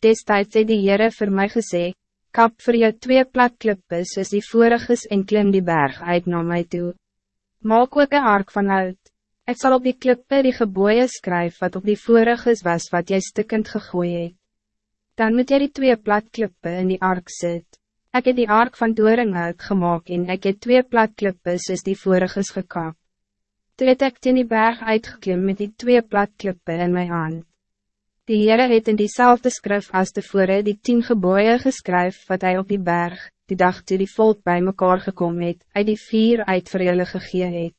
Destijds het die Heere vir my gesê, kap vir jou twee platklippes soos die voriges en klim die berg uit na my toe. Maak ook een ark van hout. Ik zal op die klippe die geboeie skryf wat op die voriges was wat jy stikkend gegooi het. Dan moet jy die twee platklippe in die ark sit. Ik heb die ark van doringhout gemaakt en ik heb twee platklippe soos die voriges gekap. Toe het ek teen die berg uitgeklim met die twee platklippe in mijn hand. Die Heere het in diezelfde skrif als tevore die tien geboeien geskryf wat hij op die berg, die dag toe die volk bij mekaar gekomen het, uit die vier uit vir julle gegee het.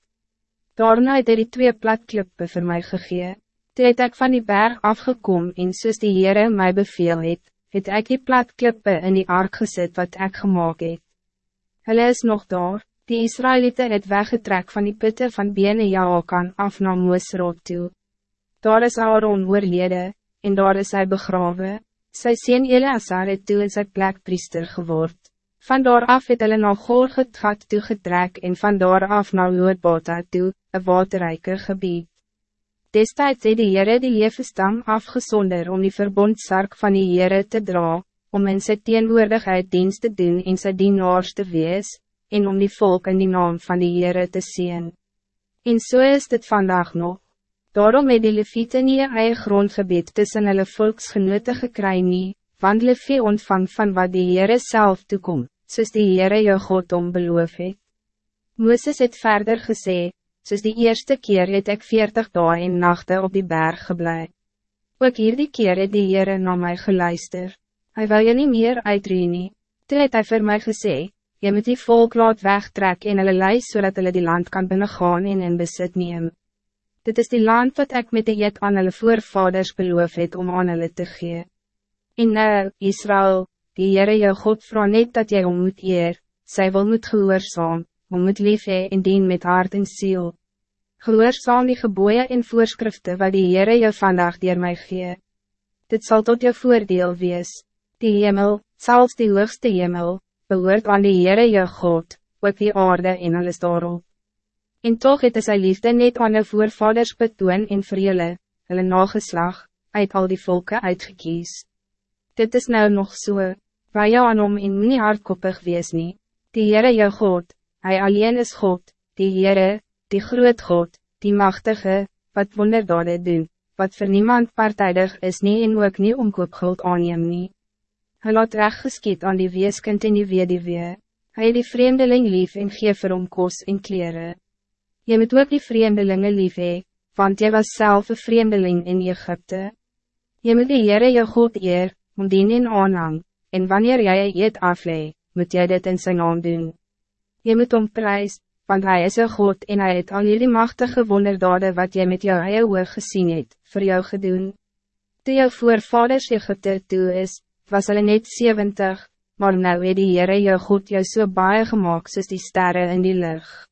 Daarna het hy die twee platklippe vir my gegee. Toe het ek van die berg afgekom en soos die Heere my beveel het, het ek die platklippe in die ark gezet wat ek gemaakt het. Hulle is nog daar, die Israëlieten het weggetrek van die putte van Bene Jaokan af na Moosrot toe. Daar is Aaron oorlede, en daar is hij begraven. Sy sien Eleazar het toe in sy plek priester geword. Van daar af het hulle na Golget gat toegetrek en van daar af na Loodbota toe, een waterrijke gebied. Destijds het die Heere die levenstam afgezonder om die verbondsark van die Heere te dra, om in sy teenwoordigheid dienst te doen en sy dienaars te wees, en om die volk in die naam van die Heere te zien. En zo so is dit vandaag nog. Daarom het die Leviete nie een eie grondgebied tussen hulle volksgenote gekry nie, want Levie ontvang van wat die Heere self toekom, soos die Heere jou God om beloof het. Mooses het verder gesê, soos die eerste keer het ek veertig dagen en nachten op die berg geblei. Ook hier die keer het die Heere na my geluister. Hij wil je niet meer uitreen nie. Toe het hy vir my gesê, jy moet die volk laat wegtrek en hulle luis, zodat hulle die land kan binnengaan en in besit neem. Dit is die land wat ik met de jet aan hulle voorvaders beloof het om aan hulle te gee. En nou, Israël, die Heere jou God vraag net dat jy om moet eer, sy wil moet gehoorzaam, om moet lief hee en dien met hart en ziel. Gehoorzaam die geboeien en voorschriften wat die Heere jou vandaag dier my gee. Dit zal tot jou voordeel wees. Die hemel, zelfs die hoogste hemel, behoort aan die Heere jou God, ook die aarde en alles daarop. En toch het sy liefde net aan de voorvaders betoon en vir julle, hulle nageslag, uit al die volken uitgekies. Dit is nou nog so, waar jou aan om en nie hardkoppig wees nie. Die Heere jou God, Hij alleen is God, die Heere, die groot God, die machtige, wat wonderdade doen, wat voor niemand partijdig is nie en ook nie omkoopguld aanneem nie. Hy laat recht geskiet aan die weeskind en die wediwee. Hy het die vreemdeling lief en geef vir hom kos en kleren. Je moet ook die vreemdelingen lief hee, want jy was zelf een vreemdeling in Egypte. Je moet die Heere jou God eer, om dien in aanhang, en wanneer jy eet aflee, moet jy dit in zijn naam doen. Je moet om prijs, want hij is een God en hij het al jullie machtige wonderdade wat jy met jou eie oog gezien het, voor jou gedoen. Toe jou voorvaders Egypte toe is, was hulle net 70, maar nou het die Heere jou God jou so baie gemaakt soos die sterren in die lucht.